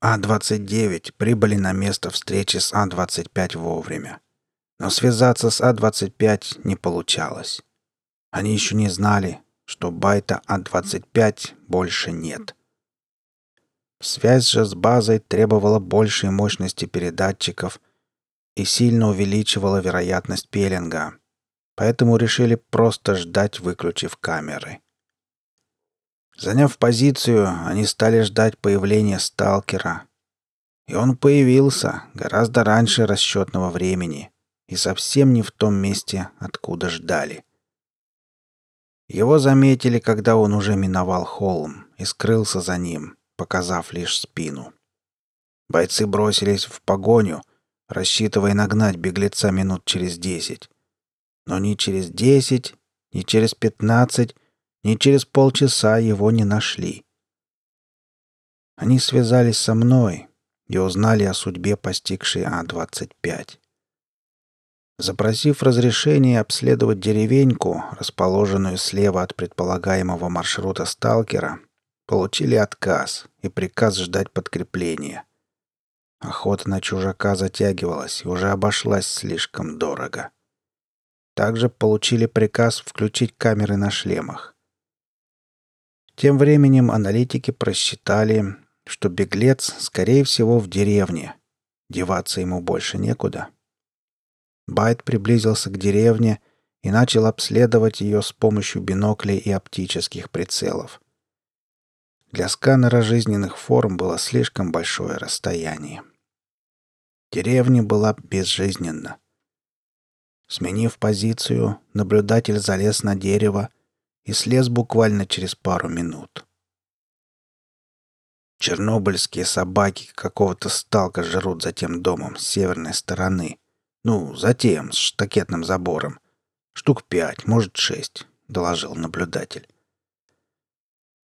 А-29 прибыли на место встречи с А-25 вовремя. Но связаться с А-25 не получалось. Они еще не знали, что байта А-25 больше нет. Связь же с базой требовала большей мощности передатчиков и сильно увеличивала вероятность пеленга, поэтому решили просто ждать, выключив камеры. Заняв позицию, они стали ждать появления сталкера. И он появился гораздо раньше расчетного времени и совсем не в том месте, откуда ждали. Его заметили, когда он уже миновал холм и скрылся за ним, показав лишь спину. Бойцы бросились в погоню, рассчитывая нагнать беглеца минут через десять. Но ни через десять, ни через пятнадцать, ни через полчаса его не нашли. Они связались со мной и узнали о судьбе постигшей А-25. Запросив разрешение обследовать деревеньку, расположенную слева от предполагаемого маршрута сталкера, получили отказ и приказ ждать подкрепления. Охота на чужака затягивалась и уже обошлась слишком дорого. Также получили приказ включить камеры на шлемах. Тем временем аналитики просчитали, что беглец, скорее всего, в деревне. Деваться ему больше некуда. Байт приблизился к деревне и начал обследовать ее с помощью биноклей и оптических прицелов. Для сканера жизненных форм было слишком большое расстояние. Деревня была безжизненна. Сменив позицию, наблюдатель залез на дерево и слез буквально через пару минут. Чернобыльские собаки какого-то сталка жрут за тем домом с северной стороны — ну, затем, с штакетным забором. Штук пять, может, шесть, — доложил наблюдатель.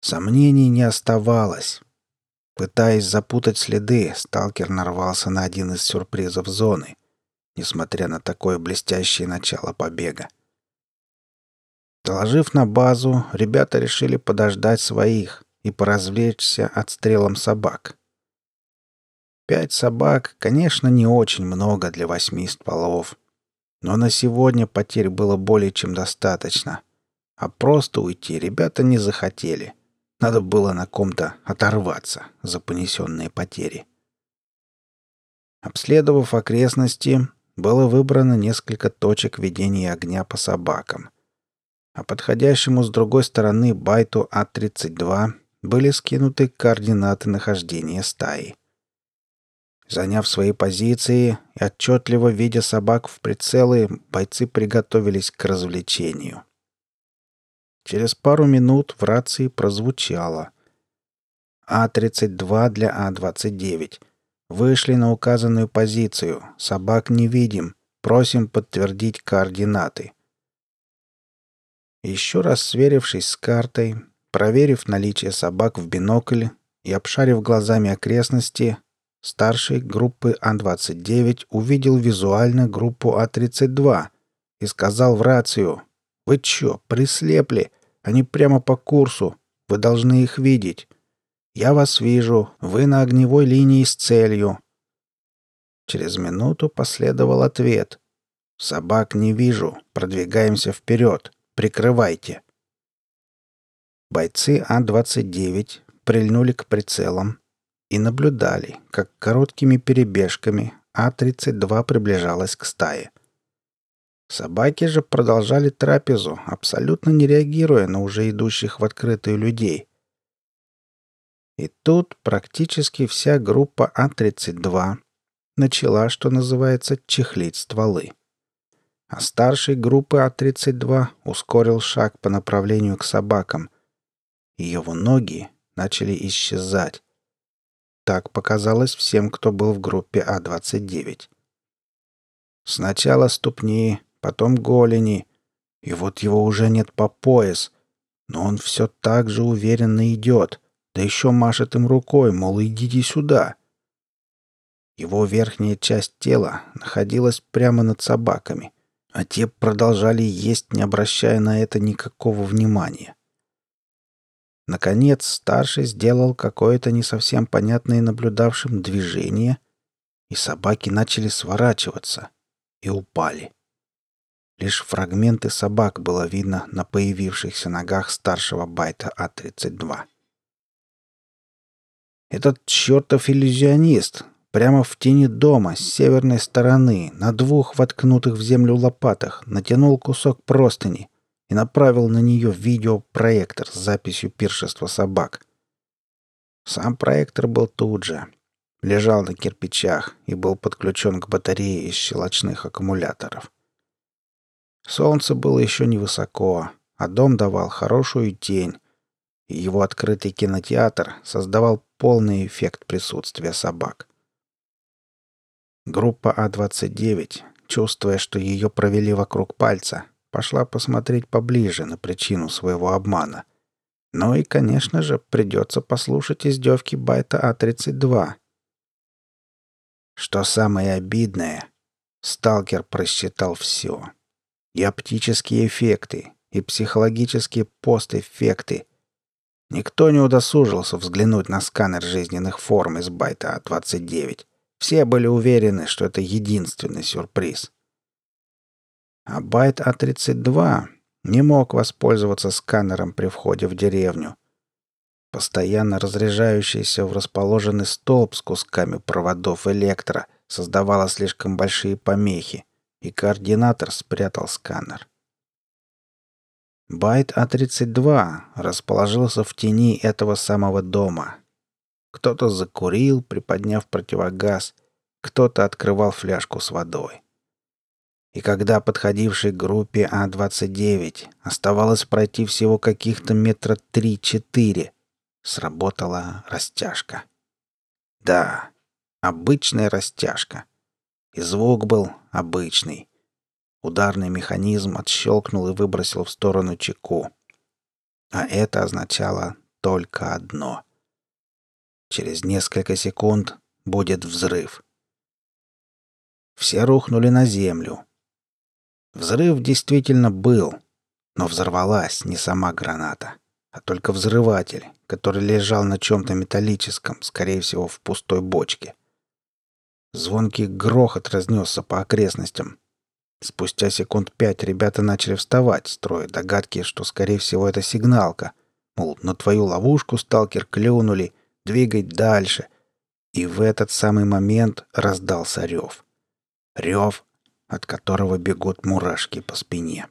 Сомнений не оставалось. Пытаясь запутать следы, сталкер нарвался на один из сюрпризов зоны, несмотря на такое блестящее начало побега. Доложив на базу, ребята решили подождать своих и поразвлечься отстрелом собак. Пять собак, конечно, не очень много для восьми стволов. Но на сегодня потерь было более чем достаточно. А просто уйти ребята не захотели. Надо было на ком-то оторваться за понесенные потери. Обследовав окрестности, было выбрано несколько точек ведения огня по собакам. А подходящему с другой стороны байту А-32 были скинуты координаты нахождения стаи. Заняв свои позиции и отчетливо видя собак в прицелы, бойцы приготовились к развлечению. Через пару минут в рации прозвучало. А-32 для А-29. Вышли на указанную позицию. Собак не видим. Просим подтвердить координаты. Еще раз сверившись с картой, проверив наличие собак в бинокль и обшарив глазами окрестности, Старший группы А-29 увидел визуально группу А-32 и сказал в рацию «Вы чё, прислепли? Они прямо по курсу. Вы должны их видеть. Я вас вижу. Вы на огневой линии с целью». Через минуту последовал ответ. «Собак не вижу. Продвигаемся вперед. Прикрывайте». Бойцы А-29 прильнули к прицелам, и наблюдали, как короткими перебежками А-32 приближалась к стае. Собаки же продолжали трапезу, абсолютно не реагируя на уже идущих в открытую людей. И тут практически вся группа А-32 начала, что называется, чехлить стволы. А старший группы А-32 ускорил шаг по направлению к собакам, его ноги начали исчезать, так показалось всем, кто был в группе А-29. Сначала ступни, потом голени, и вот его уже нет по пояс, но он все так же уверенно идет, да еще машет им рукой, мол, идите сюда. Его верхняя часть тела находилась прямо над собаками, а те продолжали есть, не обращая на это никакого внимания. Наконец, старший сделал какое-то не совсем понятное наблюдавшим движение, и собаки начали сворачиваться и упали. Лишь фрагменты собак было видно на появившихся ногах старшего байта А-32. Этот чертов иллюзионист прямо в тени дома с северной стороны на двух воткнутых в землю лопатах натянул кусок простыни и направил на нее видеопроектор с записью пиршества собак. Сам проектор был тут же. Лежал на кирпичах и был подключен к батарее из щелочных аккумуляторов. Солнце было еще невысоко, а дом давал хорошую тень, и его открытый кинотеатр создавал полный эффект присутствия собак. Группа А-29, чувствуя, что ее провели вокруг пальца, пошла посмотреть поближе на причину своего обмана. Ну и, конечно же, придется послушать издевки Байта А-32. Что самое обидное, сталкер просчитал все. И оптические эффекты, и психологические постэффекты. Никто не удосужился взглянуть на сканер жизненных форм из Байта А-29. Все были уверены, что это единственный сюрприз. А байт А-32 не мог воспользоваться сканером при входе в деревню. Постоянно разряжающийся в расположенный столб с кусками проводов электро создавало слишком большие помехи, и координатор спрятал сканер. Байт А-32 расположился в тени этого самого дома. Кто-то закурил, приподняв противогаз, кто-то открывал фляжку с водой. И когда подходившей группе А-29 оставалось пройти всего каких-то метра три-четыре, сработала растяжка. Да, обычная растяжка. И звук был обычный. Ударный механизм отщелкнул и выбросил в сторону чеку. А это означало только одно. Через несколько секунд будет взрыв. Все рухнули на землю. Взрыв действительно был, но взорвалась не сама граната, а только взрыватель, который лежал на чем-то металлическом, скорее всего, в пустой бочке. Звонкий грохот разнесся по окрестностям. Спустя секунд пять ребята начали вставать, строя догадки, что, скорее всего, это сигналка. Мол, на твою ловушку сталкер клюнули, двигать дальше. И в этот самый момент раздался рев. Рев, от которого бегут мурашки по спине.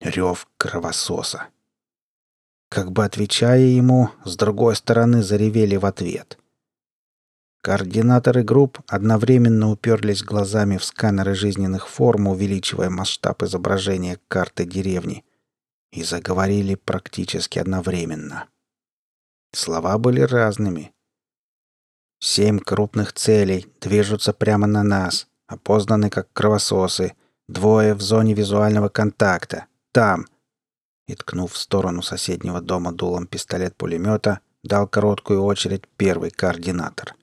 Рев кровососа. Как бы отвечая ему, с другой стороны заревели в ответ. Координаторы групп одновременно уперлись глазами в сканеры жизненных форм, увеличивая масштаб изображения карты деревни, и заговорили практически одновременно. Слова были разными. Семь крупных целей движутся прямо на нас опознаны как кровососы. Двое в зоне визуального контакта. Там!» И, ткнув в сторону соседнего дома дулом пистолет-пулемета, дал короткую очередь первый координатор.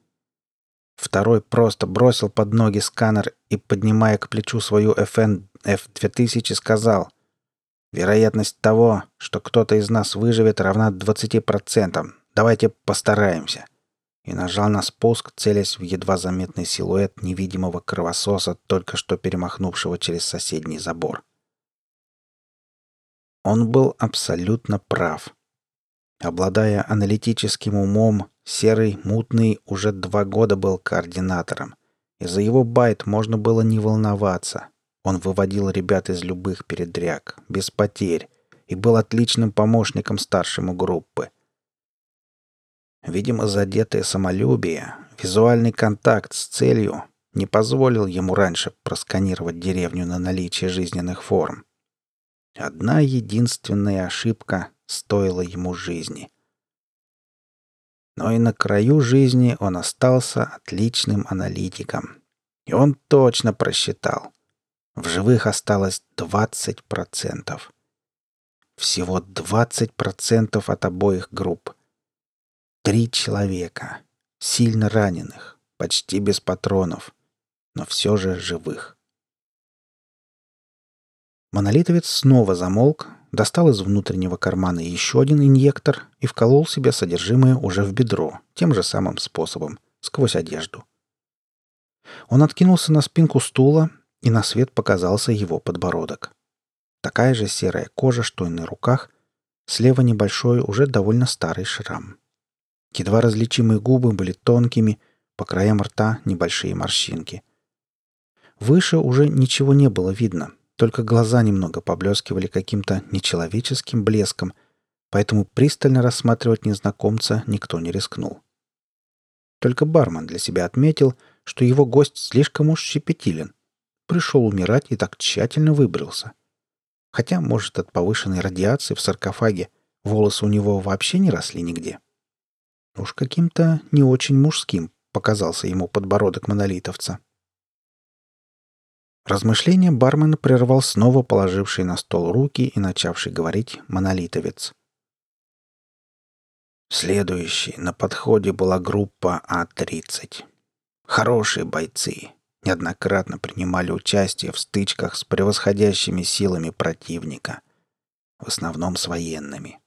Второй просто бросил под ноги сканер и, поднимая к плечу свою FN F2000, сказал «Вероятность того, что кто-то из нас выживет, равна 20%. Давайте постараемся» и нажал на спуск, целясь в едва заметный силуэт невидимого кровососа, только что перемахнувшего через соседний забор. Он был абсолютно прав. Обладая аналитическим умом, Серый Мутный уже два года был координатором. И за его байт можно было не волноваться. Он выводил ребят из любых передряг, без потерь, и был отличным помощником старшему группы — Видимо, задетое самолюбие, визуальный контакт с целью не позволил ему раньше просканировать деревню на наличие жизненных форм. Одна единственная ошибка стоила ему жизни. Но и на краю жизни он остался отличным аналитиком. И он точно просчитал. В живых осталось 20%. Всего 20% от обоих групп. Три человека, сильно раненых, почти без патронов, но все же живых. Монолитовец снова замолк, достал из внутреннего кармана еще один инъектор и вколол себе содержимое уже в бедро, тем же самым способом, сквозь одежду. Он откинулся на спинку стула, и на свет показался его подбородок. Такая же серая кожа, что и на руках, слева небольшой, уже довольно старый шрам. Едва различимые губы были тонкими, по краям рта небольшие морщинки. Выше уже ничего не было видно, только глаза немного поблескивали каким-то нечеловеческим блеском, поэтому пристально рассматривать незнакомца никто не рискнул. Только бармен для себя отметил, что его гость слишком уж щепетилен. Пришел умирать и так тщательно выбрился. Хотя, может, от повышенной радиации в саркофаге волосы у него вообще не росли нигде. Уж каким-то не очень мужским показался ему подбородок монолитовца. Размышление бармена прервал снова положивший на стол руки и начавший говорить монолитовец. Следующей на подходе была группа А-30. Хорошие бойцы. Неоднократно принимали участие в стычках с превосходящими силами противника. В основном с военными.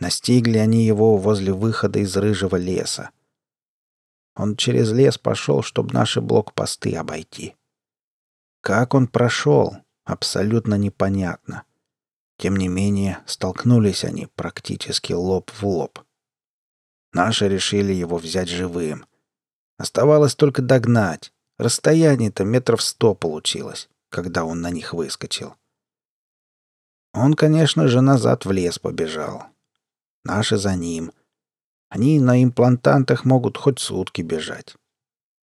Настигли они его возле выхода из рыжего леса. Он через лес пошел, чтобы наши блокпосты обойти. Как он прошел, абсолютно непонятно. Тем не менее, столкнулись они практически лоб в лоб. Наши решили его взять живым. Оставалось только догнать. Расстояние-то метров сто получилось, когда он на них выскочил. Он, конечно же, назад в лес побежал. Наши за ним. Они на имплантантах могут хоть сутки бежать.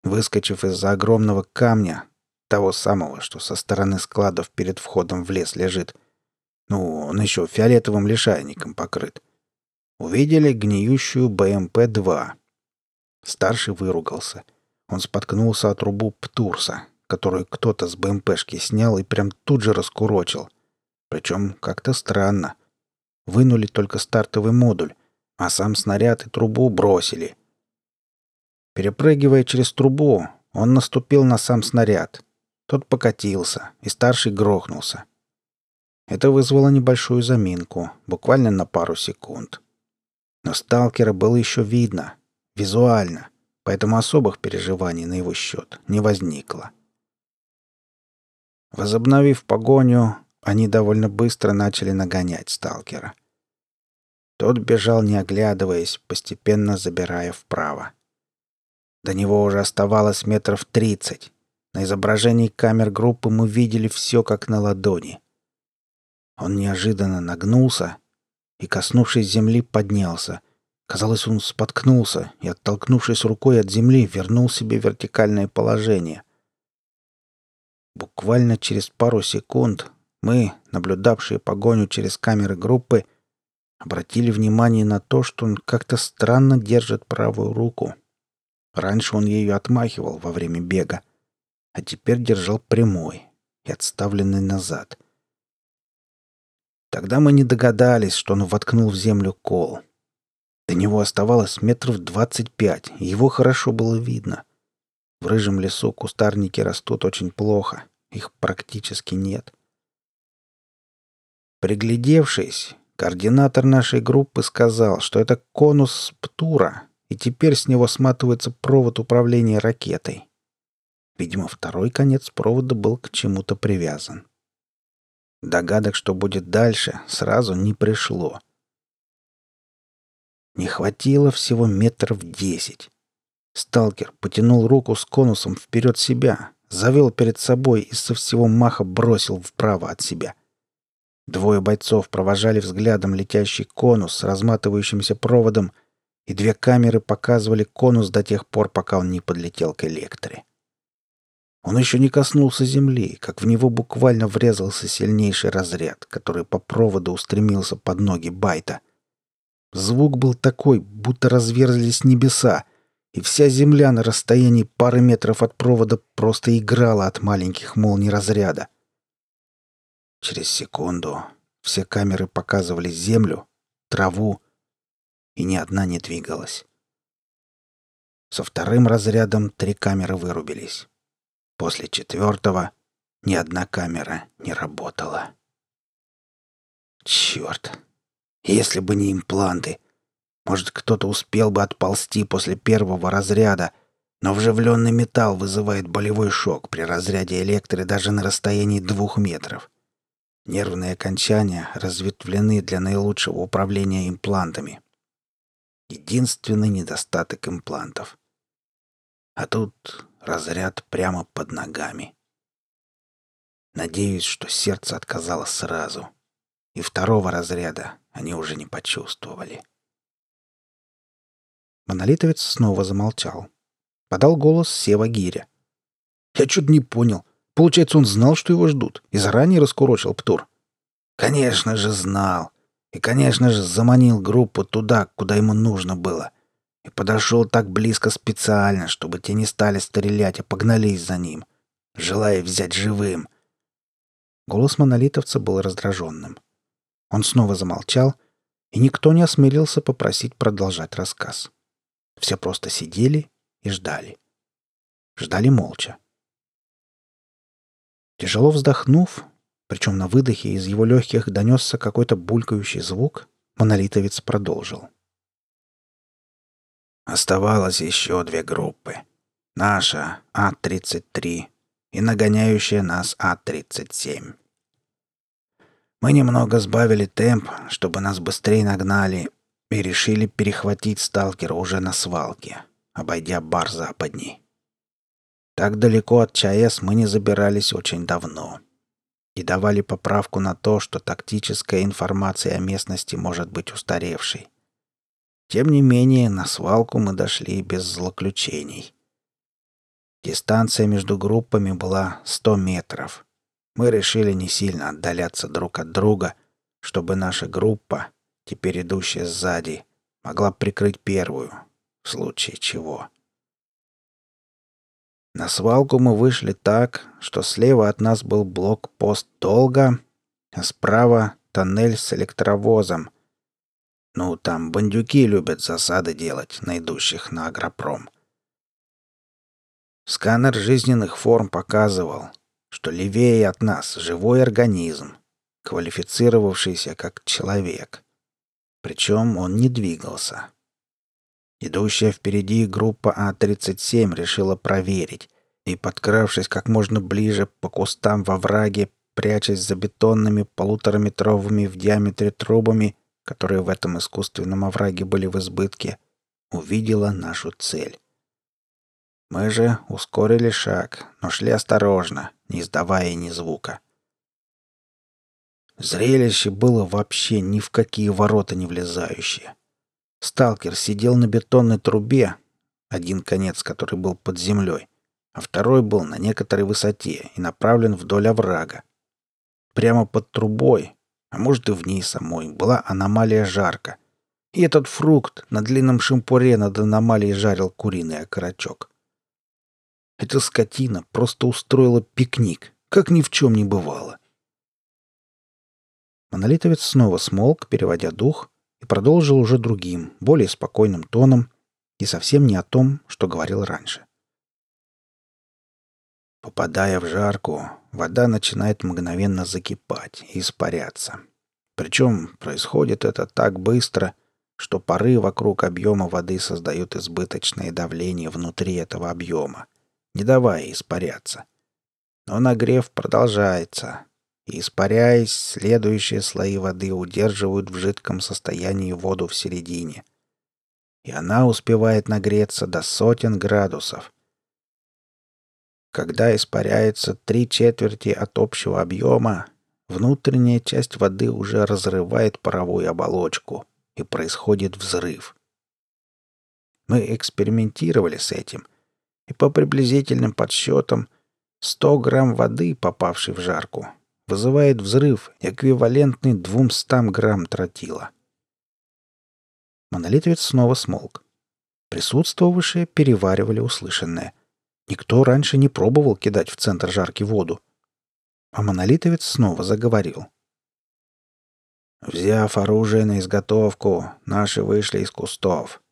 Выскочив из-за огромного камня, того самого, что со стороны складов перед входом в лес лежит. Ну, он еще фиолетовым лишайником покрыт. Увидели гниющую БМП-2. Старший выругался. Он споткнулся от трубу Птурса, которую кто-то с БМПшки снял и прям тут же раскурочил. Причем как-то странно. Вынули только стартовый модуль, а сам снаряд и трубу бросили. Перепрыгивая через трубу, он наступил на сам снаряд, тот покатился, и старший грохнулся. Это вызвало небольшую заминку, буквально на пару секунд. Но сталкера было еще видно, визуально, поэтому особых переживаний на его счет не возникло. Возобновив погоню, они довольно быстро начали нагонять сталкера. Тот бежал, не оглядываясь, постепенно забирая вправо. До него уже оставалось метров тридцать, на изображении камер группы мы видели все как на ладони. Он неожиданно нагнулся и, коснувшись земли, поднялся. Казалось, он споткнулся и, оттолкнувшись рукой от земли, вернул себе вертикальное положение. Буквально через пару секунд мы, наблюдавшие погоню через камеры группы, обратили внимание на то, что он как-то странно держит правую руку. Раньше он ею отмахивал во время бега а теперь держал прямой и отставленный назад. Тогда мы не догадались, что он воткнул в землю кол. До него оставалось метров двадцать пять, его хорошо было видно. В рыжем лесу кустарники растут очень плохо, их практически нет. Приглядевшись, координатор нашей группы сказал, что это конус Птура, и теперь с него сматывается провод управления ракетой. Видимо, второй конец провода был к чему-то привязан. Догадок, что будет дальше, сразу не пришло. Не хватило всего метров десять. Сталкер потянул руку с конусом вперед себя, завел перед собой и со всего маха бросил вправо от себя. Двое бойцов провожали взглядом летящий конус с разматывающимся проводом, и две камеры показывали конус до тех пор, пока он не подлетел к электре. Он еще не коснулся земли, как в него буквально врезался сильнейший разряд, который по проводу устремился под ноги Байта. Звук был такой, будто разверзлись небеса, и вся земля на расстоянии пары метров от провода просто играла от маленьких молний разряда. Через секунду все камеры показывали землю, траву, и ни одна не двигалась. Со вторым разрядом три камеры вырубились. После четвертого ни одна камера не работала. Черт! Если бы не импланты! Может, кто-то успел бы отползти после первого разряда, но вживленный металл вызывает болевой шок при разряде электро даже на расстоянии двух метров. Нервные окончания разветвлены для наилучшего управления имплантами. Единственный недостаток имплантов. А тут разряд прямо под ногами. Надеюсь, что сердце отказало сразу. И второго разряда они уже не почувствовали. Монолитовец снова замолчал. Подал голос Сева Гиря. «Я что-то не понял. Получается, он знал, что его ждут, и заранее раскурочил Птур?» «Конечно же знал. И, конечно же, заманил группу туда, куда ему нужно было. И подошел так близко специально, чтобы те не стали стрелять, а погнались за ним, желая взять живым». Голос монолитовца был раздраженным. Он снова замолчал, и никто не осмелился попросить продолжать рассказ. Все просто сидели и ждали. Ждали молча. Тяжело вздохнув, причем на выдохе из его легких донесся какой-то булькающий звук, монолитовец продолжил. Оставалось еще две группы. Наша А-33 и нагоняющая нас А-37. Мы немного сбавили темп, чтобы нас быстрее нагнали, и решили перехватить сталкера уже на свалке, обойдя бар западней. Так далеко от ЧАЭС мы не забирались очень давно и давали поправку на то, что тактическая информация о местности может быть устаревшей. Тем не менее, на свалку мы дошли без злоключений. Дистанция между группами была 100 метров. Мы решили не сильно отдаляться друг от друга, чтобы наша группа, теперь идущая сзади, могла прикрыть первую, в случае чего. На свалку мы вышли так, что слева от нас был блокпост долго, а справа — тоннель с электровозом. Ну, там бандюки любят засады делать на идущих на агропром. Сканер жизненных форм показывал, что левее от нас живой организм, квалифицировавшийся как человек. Причем он не двигался. Идущая впереди группа А-37 решила проверить, и, подкравшись как можно ближе по кустам во враге, прячась за бетонными полутораметровыми в диаметре трубами, которые в этом искусственном овраге были в избытке, увидела нашу цель. Мы же ускорили шаг, но шли осторожно, не издавая ни звука. Зрелище было вообще ни в какие ворота не влезающее. Сталкер сидел на бетонной трубе, один конец который был под землей, а второй был на некоторой высоте и направлен вдоль оврага. Прямо под трубой, а может и в ней самой, была аномалия жарка. И этот фрукт на длинном шампуре над аномалией жарил куриный окорочок. Эта скотина просто устроила пикник, как ни в чем не бывало. Монолитовец снова смолк, переводя дух, и продолжил уже другим, более спокойным тоном и совсем не о том, что говорил раньше. Попадая в жарку, вода начинает мгновенно закипать и испаряться. Причем происходит это так быстро, что пары вокруг объема воды создают избыточное давление внутри этого объема, не давая испаряться. Но нагрев продолжается, и, испаряясь, следующие слои воды удерживают в жидком состоянии воду в середине. И она успевает нагреться до сотен градусов. Когда испаряется три четверти от общего объема, внутренняя часть воды уже разрывает паровую оболочку, и происходит взрыв. Мы экспериментировали с этим, и по приблизительным подсчетам 100 грамм воды, попавшей в жарку, вызывает взрыв, эквивалентный 200 грамм тротила. Монолитовец снова смолк. Присутствовавшие переваривали услышанное. Никто раньше не пробовал кидать в центр жарки воду. А монолитовец снова заговорил. Взяв оружие на изготовку, наши вышли из кустов.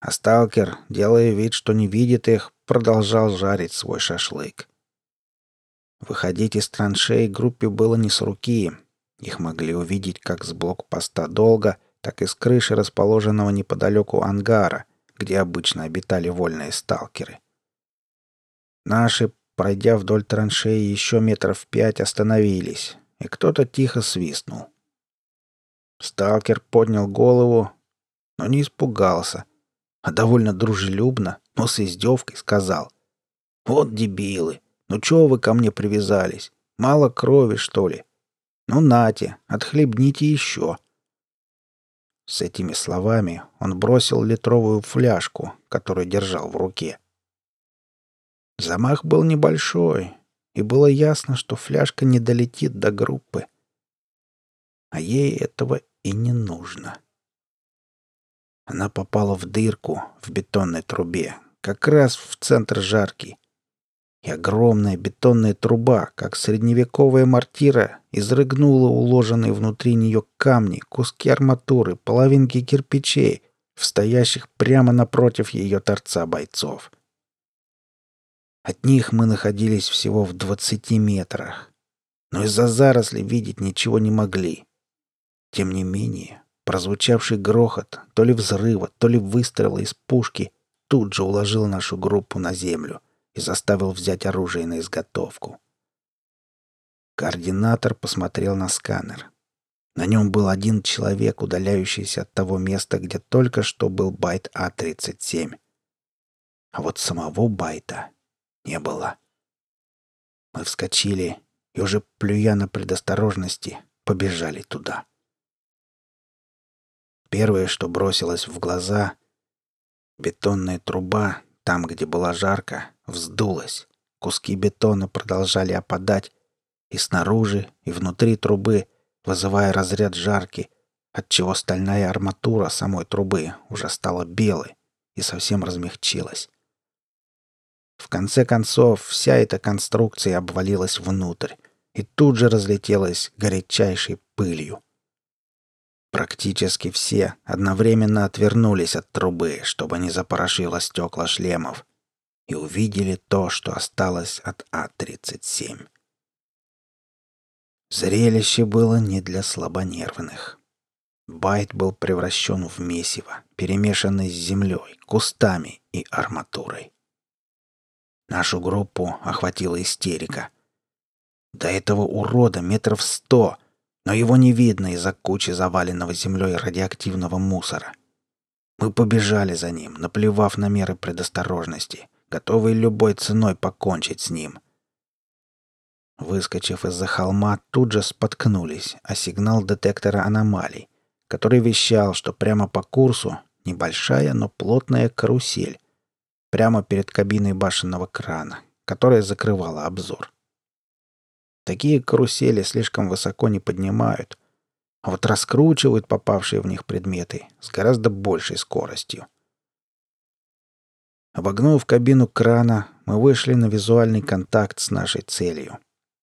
А сталкер, делая вид, что не видит их, продолжал жарить свой шашлык. Выходить из траншей группе было не с руки, Их могли увидеть как с блокпоста долго, так и с крыши расположенного неподалеку ангара, где обычно обитали вольные сталкеры. Наши, пройдя вдоль траншеи еще метров пять, остановились, и кто-то тихо свистнул. Сталкер поднял голову, но не испугался, а довольно дружелюбно, но с издевкой сказал. «Вот дебилы! Ну чего вы ко мне привязались? Мало крови, что ли? Ну нате, отхлебните еще!» С этими словами он бросил литровую фляжку, которую держал в руке. Замах был небольшой, и было ясно, что фляжка не долетит до группы. А ей этого и не нужно. Она попала в дырку в бетонной трубе, как раз в центр жарки. И огромная бетонная труба, как средневековая мортира, изрыгнула уложенные внутри нее камни, куски арматуры, половинки кирпичей, стоящих прямо напротив ее торца бойцов. От них мы находились всего в двадцати метрах, но из-за зарослей видеть ничего не могли. Тем не менее, прозвучавший грохот то ли взрыва, то ли выстрела из пушки тут же уложил нашу группу на землю и заставил взять оружие на изготовку. Координатор посмотрел на сканер. На нем был один человек, удаляющийся от того места, где только что был байт А-37. А вот самого байта не было. Мы вскочили и уже плюя на предосторожности, побежали туда. Первое, что бросилось в глаза — бетонная труба, там, где была жарко, вздулась. Куски бетона продолжали опадать и снаружи, и внутри трубы, вызывая разряд жарки, отчего стальная арматура самой трубы уже стала белой и совсем размягчилась. В конце концов, вся эта конструкция обвалилась внутрь и тут же разлетелась горячайшей пылью. Практически все одновременно отвернулись от трубы, чтобы не запорошило стекла шлемов, и увидели то, что осталось от А-37. Зрелище было не для слабонервных. Байт был превращен в месиво, перемешанный с землей, кустами и арматурой. Нашу группу охватила истерика. До этого урода метров сто, но его не видно из-за кучи заваленного землей радиоактивного мусора. Мы побежали за ним, наплевав на меры предосторожности, готовые любой ценой покончить с ним. Выскочив из-за холма, тут же споткнулись о сигнал детектора аномалий, который вещал, что прямо по курсу небольшая, но плотная карусель, прямо перед кабиной башенного крана, которая закрывала обзор. Такие карусели слишком высоко не поднимают, а вот раскручивают попавшие в них предметы с гораздо большей скоростью. Обогнув кабину крана, мы вышли на визуальный контакт с нашей целью,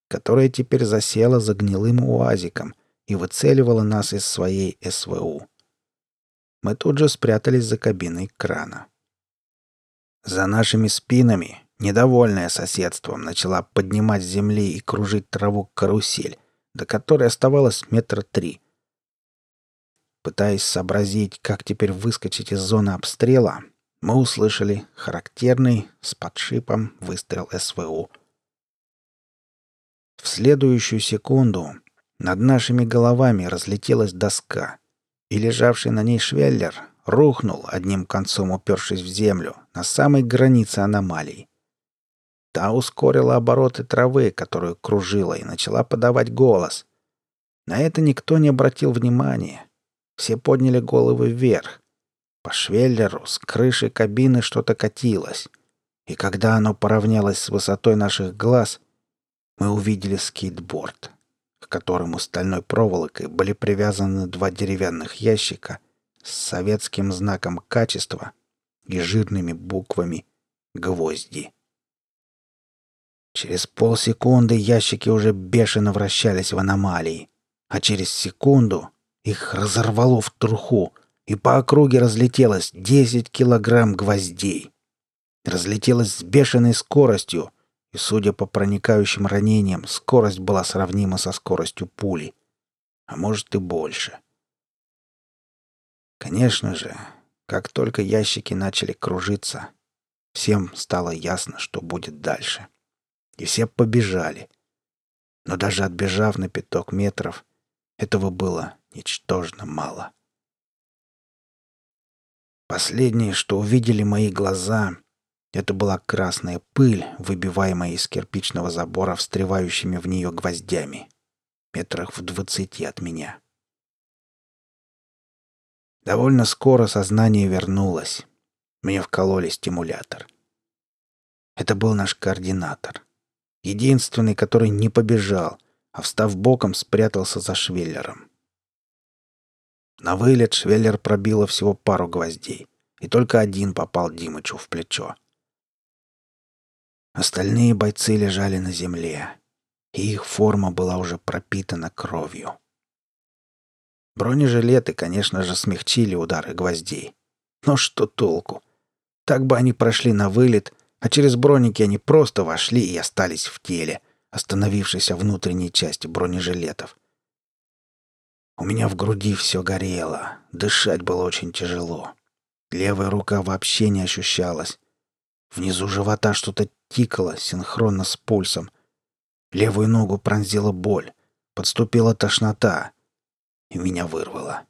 которая теперь засела за гнилым уазиком и выцеливала нас из своей СВУ. Мы тут же спрятались за кабиной крана. За нашими спинами недовольная соседством, начала поднимать с земли и кружить траву карусель, до которой оставалось метра три. Пытаясь сообразить, как теперь выскочить из зоны обстрела, мы услышали характерный с подшипом выстрел СВУ. В следующую секунду над нашими головами разлетелась доска, и лежавший на ней швеллер рухнул, одним концом упершись в землю, на самой границе аномалий. Та ускорила обороты травы, которую кружила, и начала подавать голос. На это никто не обратил внимания. Все подняли головы вверх. По швеллеру с крыши кабины что-то катилось. И когда оно поравнялось с высотой наших глаз, мы увидели скейтборд, к которому стальной проволокой были привязаны два деревянных ящика с советским знаком качества и жирными буквами «Гвозди». Через полсекунды ящики уже бешено вращались в аномалии, а через секунду их разорвало в труху, и по округе разлетелось 10 килограмм гвоздей. Разлетелось с бешеной скоростью, и, судя по проникающим ранениям, скорость была сравнима со скоростью пули. а может и больше. Конечно же, как только ящики начали кружиться, всем стало ясно, что будет дальше. И все побежали. Но даже отбежав на пяток метров, этого было ничтожно мало. Последнее, что увидели мои глаза, это была красная пыль, выбиваемая из кирпичного забора встревающими в нее гвоздями, метрах в двадцати от меня. Довольно скоро сознание вернулось. Мне вкололи стимулятор. Это был наш координатор. Единственный, который не побежал, а, встав боком, спрятался за швеллером. На вылет швеллер пробило всего пару гвоздей, и только один попал Димычу в плечо. Остальные бойцы лежали на земле, и их форма была уже пропитана кровью. Бронежилеты, конечно же, смягчили удары гвоздей. Но что толку? Так бы они прошли на вылет, а через броники они просто вошли и остались в теле, остановившейся внутренней части бронежилетов. У меня в груди все горело, дышать было очень тяжело. Левая рука вообще не ощущалась. Внизу живота что-то тикало синхронно с пульсом. Левую ногу пронзила боль. Подступила тошнота. И меня вырвало.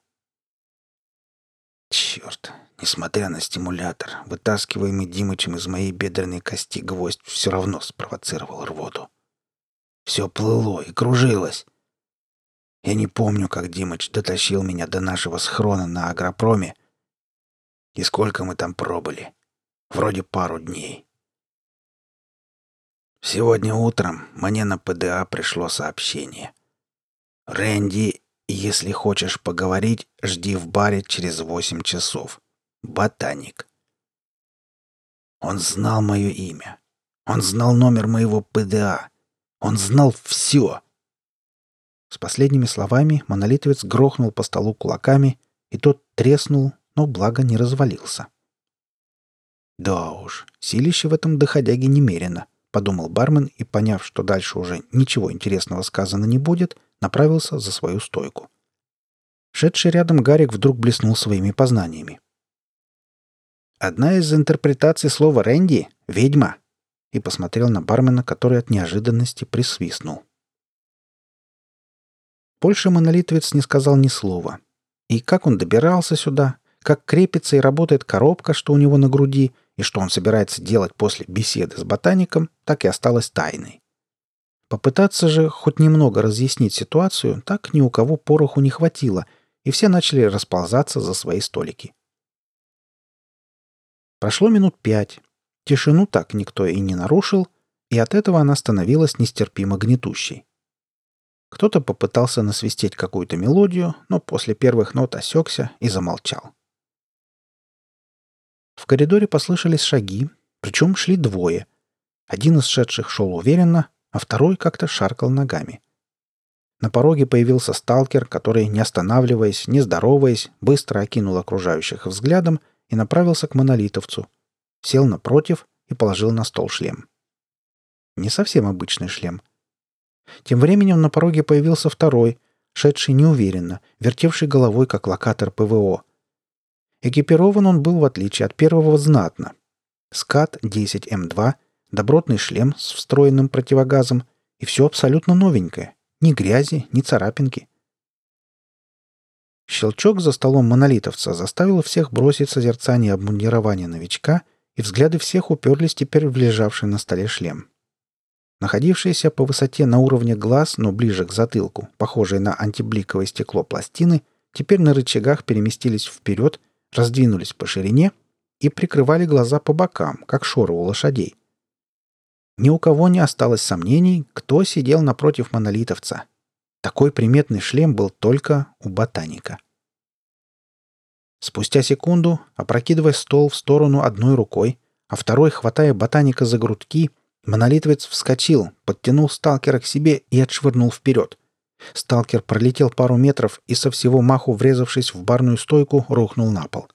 Черт, несмотря на стимулятор, вытаскиваемый Димычем из моей бедренной кости гвоздь все равно спровоцировал рвоту. Все плыло и кружилось. Я не помню, как Димыч дотащил меня до нашего схрона на агропроме и сколько мы там пробыли. Вроде пару дней. Сегодня утром мне на ПДА пришло сообщение. «Рэнди, если хочешь поговорить, жди в баре через восемь часов. Ботаник». Он знал мое имя. Он знал номер моего ПДА. Он знал все. С последними словами монолитовец грохнул по столу кулаками, и тот треснул, но благо не развалился. — «Да уж, силище в этом доходяге немерено», — подумал бармен и, поняв, что дальше уже ничего интересного сказано не будет, направился за свою стойку. Шедший рядом Гарик вдруг блеснул своими познаниями. «Одна из интерпретаций слова «Рэнди» — «ведьма», и посмотрел на бармена, который от неожиданности присвистнул. Больше монолитовец не сказал ни слова. И как он добирался сюда, как крепится и работает коробка, что у него на груди — и что он собирается делать после беседы с ботаником, так и осталось тайной. Попытаться же хоть немного разъяснить ситуацию, так ни у кого пороху не хватило, и все начали расползаться за свои столики. Прошло минут пять. Тишину так никто и не нарушил, и от этого она становилась нестерпимо гнетущей. Кто-то попытался насвистеть какую-то мелодию, но после первых нот осекся и замолчал. В коридоре послышались шаги, причем шли двое. Один из шедших шел уверенно, а второй как-то шаркал ногами. На пороге появился сталкер, который, не останавливаясь, не здороваясь, быстро окинул окружающих взглядом и направился к монолитовцу. Сел напротив и положил на стол шлем. Не совсем обычный шлем. Тем временем на пороге появился второй, шедший неуверенно, вертевший головой, как локатор ПВО. Экипирован он был, в отличие от первого, знатно. СКАТ-10М2, добротный шлем с встроенным противогазом и все абсолютно новенькое. Ни грязи, ни царапинки. Щелчок за столом монолитовца заставил всех бросить созерцание обмундирования новичка, и взгляды всех уперлись теперь в лежавший на столе шлем. Находившиеся по высоте на уровне глаз, но ближе к затылку, похожие на антибликовое стекло пластины, теперь на рычагах переместились вперед раздвинулись по ширине и прикрывали глаза по бокам, как шоры у лошадей. Ни у кого не осталось сомнений, кто сидел напротив монолитовца. Такой приметный шлем был только у ботаника. Спустя секунду, опрокидывая стол в сторону одной рукой, а второй, хватая ботаника за грудки, монолитовец вскочил, подтянул сталкера к себе и отшвырнул вперед. Сталкер пролетел пару метров и со всего маху, врезавшись в барную стойку, рухнул на пол.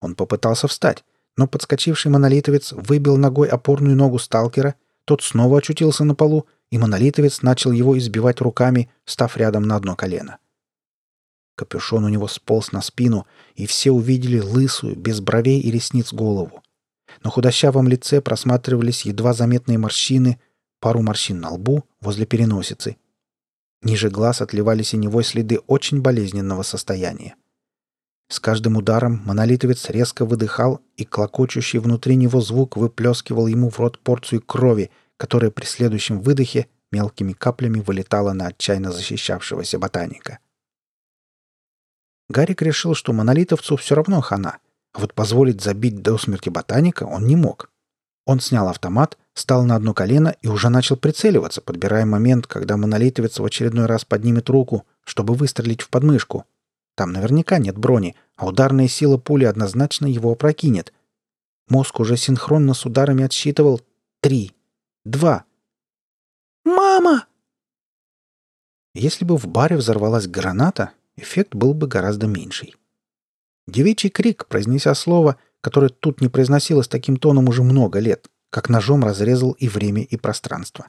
Он попытался встать, но подскочивший монолитовец выбил ногой опорную ногу сталкера, тот снова очутился на полу, и монолитовец начал его избивать руками, став рядом на одно колено. Капюшон у него сполз на спину, и все увидели лысую, без бровей и ресниц голову. На худощавом лице просматривались едва заметные морщины, пару морщин на лбу, возле переносицы. Ниже глаз отливали синевой следы очень болезненного состояния. С каждым ударом монолитовец резко выдыхал, и клокочущий внутри него звук выплескивал ему в рот порцию крови, которая при следующем выдохе мелкими каплями вылетала на отчаянно защищавшегося ботаника. Гарик решил, что монолитовцу все равно хана, а вот позволить забить до смерти ботаника он не мог. Он снял автомат, стал на одно колено и уже начал прицеливаться, подбирая момент, когда монолитовец в очередной раз поднимет руку, чтобы выстрелить в подмышку — там наверняка нет брони, а ударная сила пули однозначно его опрокинет. Мозг уже синхронно с ударами отсчитывал три, два. «Мама!» Если бы в баре взорвалась граната, эффект был бы гораздо меньший. Девичий крик, произнеся слово, которое тут не произносилось таким тоном уже много лет, как ножом разрезал и время, и пространство.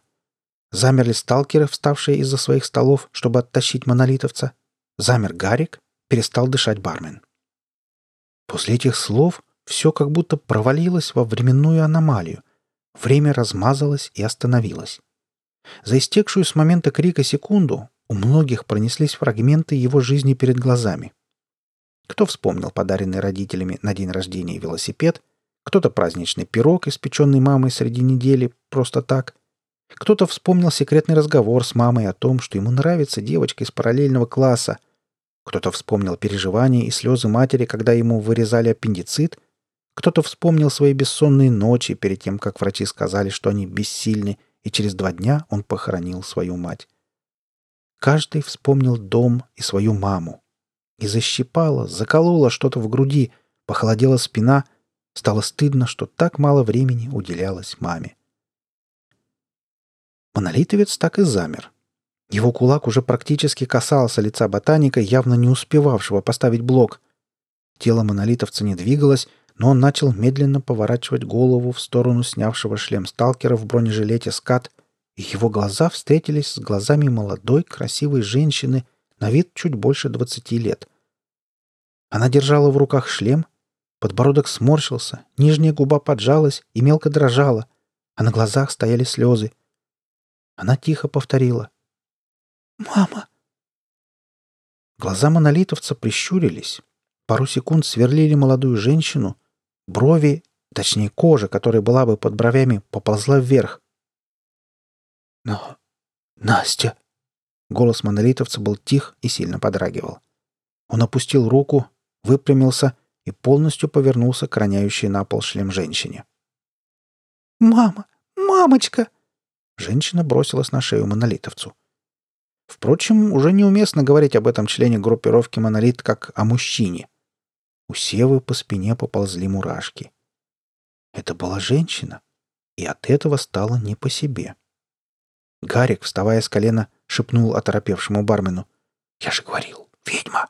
Замерли сталкеры, вставшие из-за своих столов, чтобы оттащить монолитовца. Замер Гарик, перестал дышать бармен. После этих слов все как будто провалилось во временную аномалию. Время размазалось и остановилось. За истекшую с момента крика секунду у многих пронеслись фрагменты его жизни перед глазами. Кто вспомнил подаренный родителями на день рождения велосипед, кто-то праздничный пирог, испеченный мамой среди недели, просто так. Кто-то вспомнил секретный разговор с мамой о том, что ему нравится девочка из параллельного класса, кто-то вспомнил переживания и слезы матери, когда ему вырезали аппендицит. Кто-то вспомнил свои бессонные ночи перед тем, как врачи сказали, что они бессильны, и через два дня он похоронил свою мать. Каждый вспомнил дом и свою маму. И защипало, закололо что-то в груди, похолодела спина, стало стыдно, что так мало времени уделялось маме. Монолитовец так и замер — его кулак уже практически касался лица ботаника, явно не успевавшего поставить блок. Тело монолитовца не двигалось, но он начал медленно поворачивать голову в сторону снявшего шлем сталкера в бронежилете скат, и его глаза встретились с глазами молодой, красивой женщины на вид чуть больше двадцати лет. Она держала в руках шлем, подбородок сморщился, нижняя губа поджалась и мелко дрожала, а на глазах стояли слезы. Она тихо повторила — «Мама!» Глаза монолитовца прищурились. Пару секунд сверлили молодую женщину. Брови, точнее кожа, которая была бы под бровями, поползла вверх. «Но... Настя!» Голос монолитовца был тих и сильно подрагивал. Он опустил руку, выпрямился и полностью повернулся к роняющей на пол шлем женщине. «Мама! Мамочка!» Женщина бросилась на шею монолитовцу. Впрочем, уже неуместно говорить об этом члене группировки «Монолит» как о мужчине. У Севы по спине поползли мурашки. Это была женщина, и от этого стало не по себе. Гарик, вставая с колена, шепнул оторопевшему бармену. «Я же говорил, ведьма!»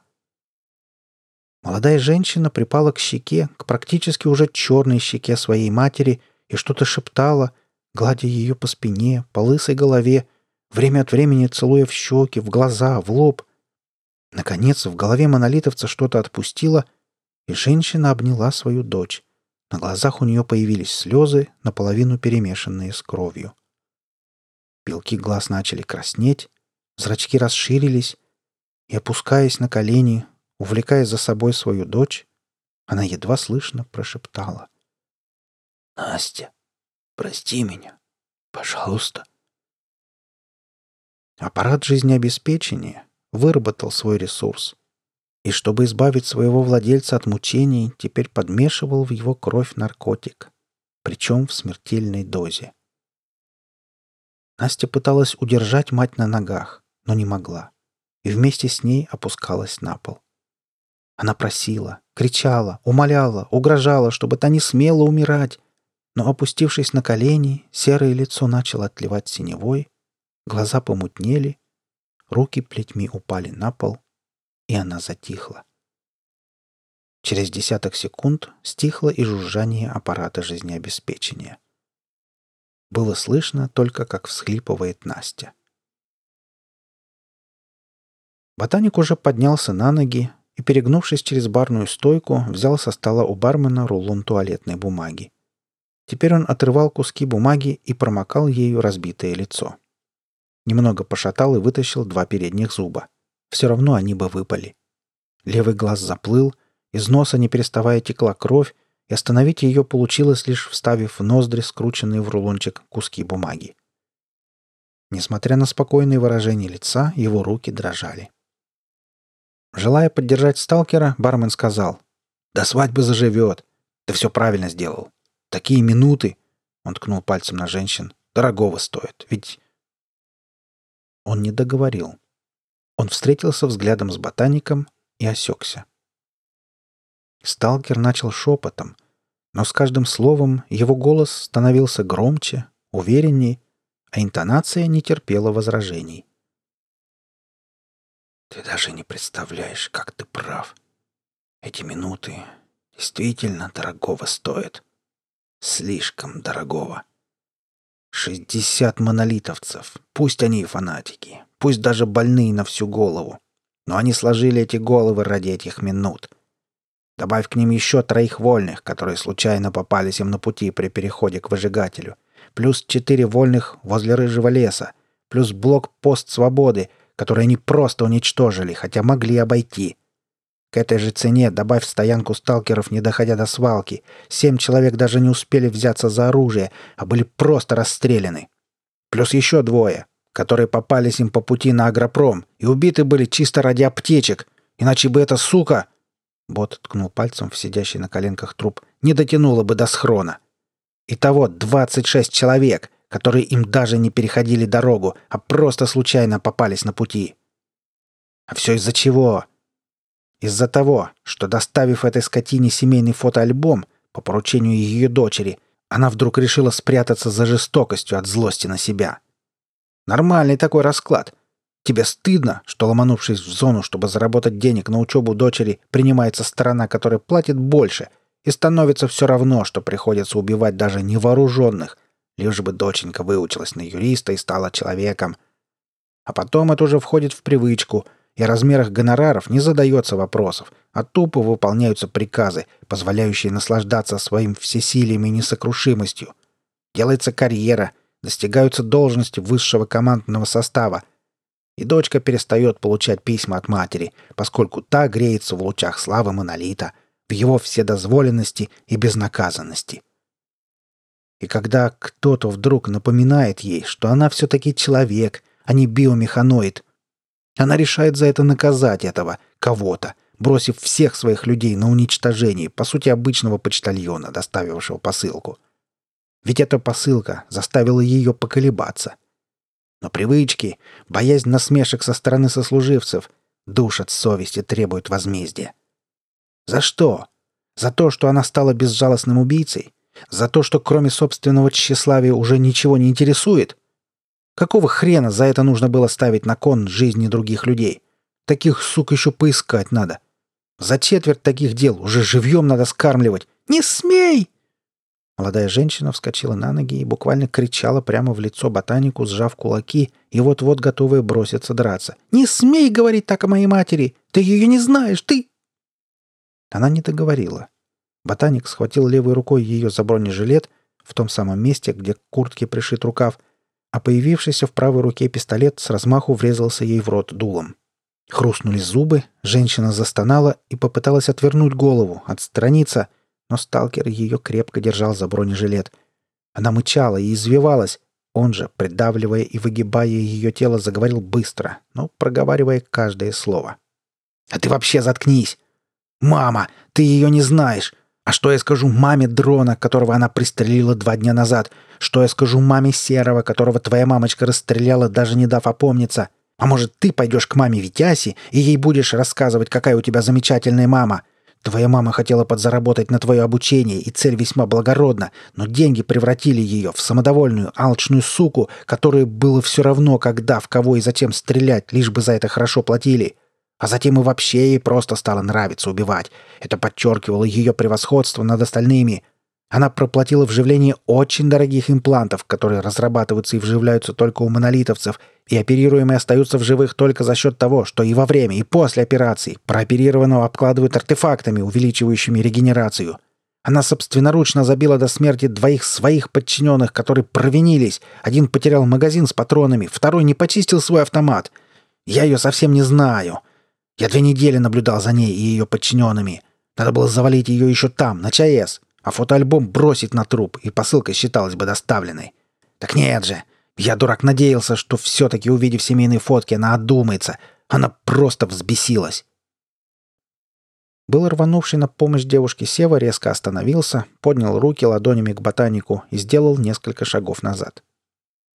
Молодая женщина припала к щеке, к практически уже черной щеке своей матери и что-то шептала, гладя ее по спине, по лысой голове, время от времени целуя в щеки, в глаза, в лоб. Наконец, в голове монолитовца что-то отпустило, и женщина обняла свою дочь. На глазах у нее появились слезы, наполовину перемешанные с кровью. Белки глаз начали краснеть, зрачки расширились, и, опускаясь на колени, увлекая за собой свою дочь, она едва слышно прошептала. «Настя, прости меня, пожалуйста». Аппарат жизнеобеспечения выработал свой ресурс. И чтобы избавить своего владельца от мучений, теперь подмешивал в его кровь наркотик, причем в смертельной дозе. Настя пыталась удержать мать на ногах, но не могла, и вместе с ней опускалась на пол. Она просила, кричала, умоляла, угрожала, чтобы та не смела умирать, но, опустившись на колени, серое лицо начало отливать синевой, Глаза помутнели, руки плетьми упали на пол, и она затихла. Через десяток секунд стихло и жужжание аппарата жизнеобеспечения. Было слышно только, как всхлипывает Настя. Ботаник уже поднялся на ноги и, перегнувшись через барную стойку, взял со стола у бармена рулон туалетной бумаги. Теперь он отрывал куски бумаги и промокал ею разбитое лицо. Немного пошатал и вытащил два передних зуба. Все равно они бы выпали. Левый глаз заплыл, из носа не переставая текла кровь, и остановить ее получилось лишь вставив в ноздри скрученные в рулончик куски бумаги. Несмотря на спокойное выражение лица, его руки дрожали. Желая поддержать сталкера, бармен сказал, «До свадьбы заживет. Ты все правильно сделал. Такие минуты, он ткнул пальцем на женщин, дорогого стоят. Ведь он не договорил. Он встретился взглядом с ботаником и осекся. Сталкер начал шепотом, но с каждым словом его голос становился громче, уверенней, а интонация не терпела возражений. «Ты даже не представляешь, как ты прав. Эти минуты действительно дорогого стоят. Слишком дорогого. Шестьдесят монолитовцев. Пусть они и фанатики. Пусть даже больные на всю голову. Но они сложили эти головы ради этих минут. Добавь к ним еще троих вольных, которые случайно попались им на пути при переходе к выжигателю. Плюс четыре вольных возле Рыжего леса. Плюс блок-пост свободы, который они просто уничтожили, хотя могли обойти. К этой же цене добавь стоянку сталкеров, не доходя до свалки. Семь человек даже не успели взяться за оружие, а были просто расстреляны. Плюс еще двое, которые попались им по пути на агропром и убиты были чисто ради аптечек, иначе бы эта сука... Бот ткнул пальцем в сидящий на коленках труп. Не дотянула бы до схрона. Итого 26 человек, которые им даже не переходили дорогу, а просто случайно попались на пути. А все из-за чего? Из-за того, что доставив этой скотине семейный фотоальбом по поручению ее дочери, она вдруг решила спрятаться за жестокостью от злости на себя. Нормальный такой расклад. Тебе стыдно, что, ломанувшись в зону, чтобы заработать денег на учебу дочери, принимается сторона, которая платит больше, и становится все равно, что приходится убивать даже невооруженных, лишь бы доченька выучилась на юриста и стала человеком. А потом это уже входит в привычку — и о размерах гонораров не задается вопросов, а тупо выполняются приказы, позволяющие наслаждаться своим всесилием и несокрушимостью. Делается карьера, достигаются должности высшего командного состава. И дочка перестает получать письма от матери, поскольку та греется в лучах славы монолита, в его вседозволенности и безнаказанности. И когда кто-то вдруг напоминает ей, что она все-таки человек, а не биомеханоид, она решает за это наказать этого кого-то, бросив всех своих людей на уничтожение, по сути, обычного почтальона, доставившего посылку. Ведь эта посылка заставила ее поколебаться. Но привычки, боязнь насмешек со стороны сослуживцев, душат совести требуют возмездия. За что? За то, что она стала безжалостным убийцей? За то, что кроме собственного тщеславия уже ничего не интересует? Какого хрена за это нужно было ставить на кон жизни других людей? Таких сук еще поискать надо. За четверть таких дел уже живьем надо скармливать. Не смей!» Молодая женщина вскочила на ноги и буквально кричала прямо в лицо ботанику, сжав кулаки и вот-вот готовая броситься драться. «Не смей говорить так о моей матери! Ты ее не знаешь! Ты...» Она не договорила. Ботаник схватил левой рукой ее за бронежилет в том самом месте, где к куртке пришит рукав, а появившийся в правой руке пистолет с размаху врезался ей в рот дулом. Хрустнули зубы, женщина застонала и попыталась отвернуть голову, отстраниться, но сталкер ее крепко держал за бронежилет. Она мычала и извивалась, он же, придавливая и выгибая ее тело, заговорил быстро, но проговаривая каждое слово. «А ты вообще заткнись! Мама, ты ее не знаешь! А что я скажу маме дрона, которого она пристрелила два дня назад? Что я скажу маме Серого, которого твоя мамочка расстреляла, даже не дав опомниться? А может, ты пойдешь к маме Витяси, и ей будешь рассказывать, какая у тебя замечательная мама? Твоя мама хотела подзаработать на твое обучение, и цель весьма благородна, но деньги превратили ее в самодовольную, алчную суку, которой было все равно, когда, в кого и затем стрелять, лишь бы за это хорошо платили. А затем и вообще ей просто стало нравиться убивать. Это подчеркивало ее превосходство над остальными. Она проплатила вживление очень дорогих имплантов, которые разрабатываются и вживляются только у монолитовцев, и оперируемые остаются в живых только за счет того, что и во время, и после операции прооперированного обкладывают артефактами, увеличивающими регенерацию. Она собственноручно забила до смерти двоих своих подчиненных, которые провинились. Один потерял магазин с патронами, второй не почистил свой автомат. Я ее совсем не знаю. Я две недели наблюдал за ней и ее подчиненными. Надо было завалить ее еще там, на ЧАЭС а фотоальбом бросить на труп, и посылка считалась бы доставленной. Так нет же! Я, дурак, надеялся, что все-таки, увидев семейные фотки, она одумается. Она просто взбесилась. Был рванувший на помощь девушке Сева резко остановился, поднял руки ладонями к ботанику и сделал несколько шагов назад.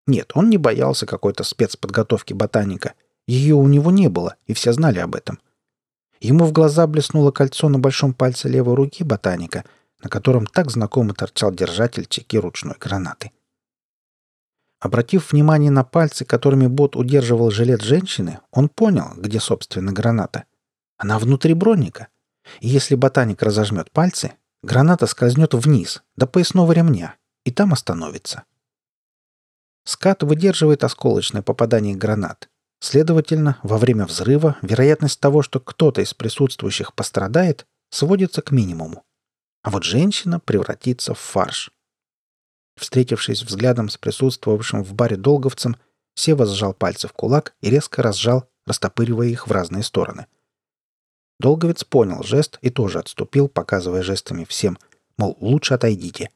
Нет, он не боялся какой-то спецподготовки ботаника. Ее у него не было, и все знали об этом. Ему в глаза блеснуло кольцо на большом пальце левой руки ботаника — на котором так знакомо торчал держатель чеки ручной гранаты. Обратив внимание на пальцы, которыми бот удерживал жилет женщины, он понял, где, собственно, граната. Она внутри броника. И если ботаник разожмет пальцы, граната скользнет вниз, до поясного ремня, и там остановится. Скат выдерживает осколочное попадание гранат. Следовательно, во время взрыва вероятность того, что кто-то из присутствующих пострадает, сводится к минимуму а вот женщина превратится в фарш. Встретившись взглядом с присутствовавшим в баре долговцем, Сева сжал пальцы в кулак и резко разжал, растопыривая их в разные стороны. Долговец понял жест и тоже отступил, показывая жестами всем, мол, лучше отойдите.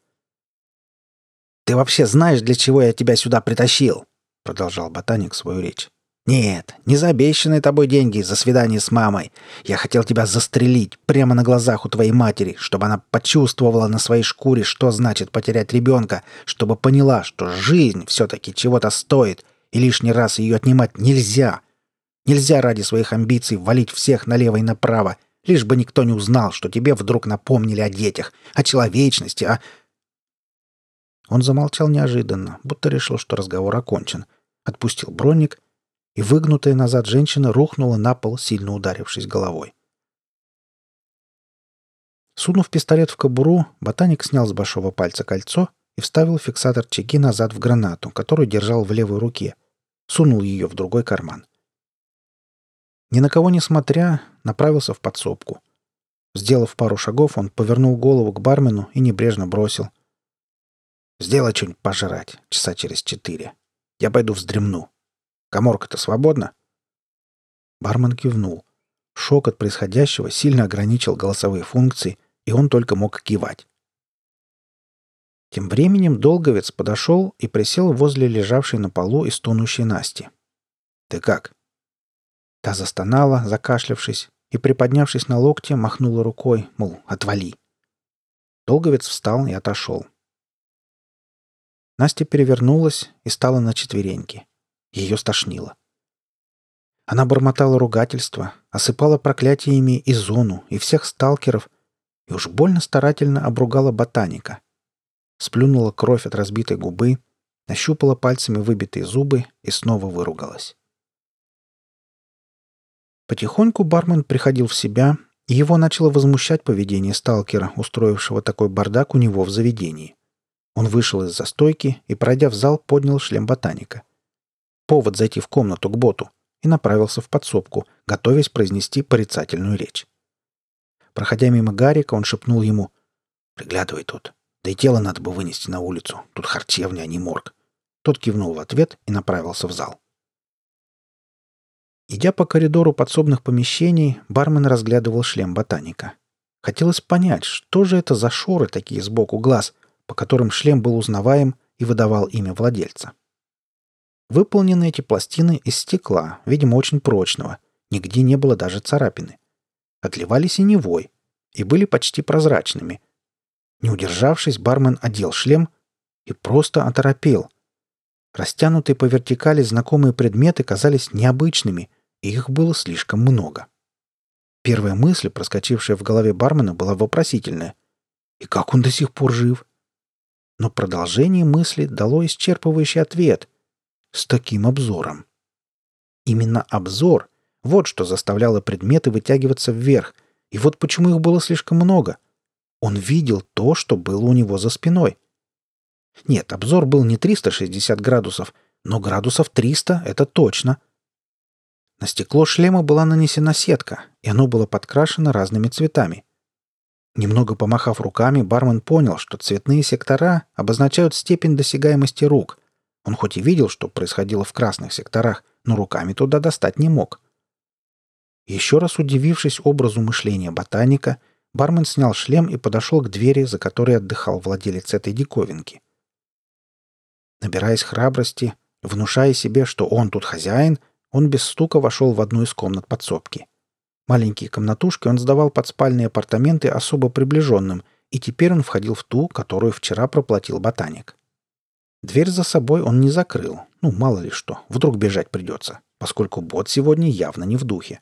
«Ты вообще знаешь, для чего я тебя сюда притащил?» — продолжал ботаник свою речь. «Нет, не за обещанные тобой деньги за свидание с мамой. Я хотел тебя застрелить прямо на глазах у твоей матери, чтобы она почувствовала на своей шкуре, что значит потерять ребенка, чтобы поняла, что жизнь все-таки чего-то стоит, и лишний раз ее отнимать нельзя. Нельзя ради своих амбиций валить всех налево и направо, лишь бы никто не узнал, что тебе вдруг напомнили о детях, о человечности, о...» Он замолчал неожиданно, будто решил, что разговор окончен. Отпустил броник — и выгнутая назад женщина рухнула на пол, сильно ударившись головой. Сунув пистолет в кобуру, ботаник снял с большого пальца кольцо и вставил фиксатор чеки назад в гранату, которую держал в левой руке. Сунул ее в другой карман. Ни на кого не смотря, направился в подсобку. Сделав пару шагов, он повернул голову к бармену и небрежно бросил. «Сделай что-нибудь пожрать, часа через четыре. Я пойду вздремну». Коморка-то свободна?» Бармен кивнул. Шок от происходящего сильно ограничил голосовые функции, и он только мог кивать. Тем временем Долговец подошел и присел возле лежавшей на полу и стонущей Насти. «Ты как?» Та застонала, закашлявшись, и, приподнявшись на локте, махнула рукой, мол, отвали. Долговец встал и отошел. Настя перевернулась и стала на четвереньки. Ее стошнило. Она бормотала ругательства, осыпала проклятиями и зону, и всех сталкеров, и уж больно старательно обругала ботаника. Сплюнула кровь от разбитой губы, нащупала пальцами выбитые зубы и снова выругалась. Потихоньку бармен приходил в себя, и его начало возмущать поведение сталкера, устроившего такой бардак у него в заведении. Он вышел из застойки и, пройдя в зал, поднял шлем ботаника — повод зайти в комнату к боту и направился в подсобку, готовясь произнести порицательную речь. Проходя мимо Гарика, он шепнул ему «Приглядывай тут. Да и тело надо бы вынести на улицу. Тут харчевня, а не морг». Тот кивнул в ответ и направился в зал. Идя по коридору подсобных помещений, бармен разглядывал шлем ботаника. Хотелось понять, что же это за шоры такие сбоку глаз, по которым шлем был узнаваем и выдавал имя владельца. Выполнены эти пластины из стекла, видимо, очень прочного. Нигде не было даже царапины. Отливали синевой и были почти прозрачными. Не удержавшись, бармен одел шлем и просто оторопел. Растянутые по вертикали знакомые предметы казались необычными, и их было слишком много. Первая мысль, проскочившая в голове бармена, была вопросительная. И как он до сих пор жив? Но продолжение мысли дало исчерпывающий ответ — с таким обзором. Именно обзор — вот что заставляло предметы вытягиваться вверх, и вот почему их было слишком много. Он видел то, что было у него за спиной. Нет, обзор был не 360 градусов, но градусов 300 — это точно. На стекло шлема была нанесена сетка, и оно было подкрашено разными цветами. Немного помахав руками, бармен понял, что цветные сектора обозначают степень досягаемости рук. Он хоть и видел, что происходило в красных секторах, но руками туда достать не мог. Еще раз удивившись образу мышления ботаника, бармен снял шлем и подошел к двери, за которой отдыхал владелец этой диковинки. Набираясь храбрости, внушая себе, что он тут хозяин, он без стука вошел в одну из комнат подсобки. Маленькие комнатушки он сдавал под спальные апартаменты особо приближенным, и теперь он входил в ту, которую вчера проплатил ботаник. Дверь за собой он не закрыл. Ну, мало ли что, вдруг бежать придется, поскольку бот сегодня явно не в духе.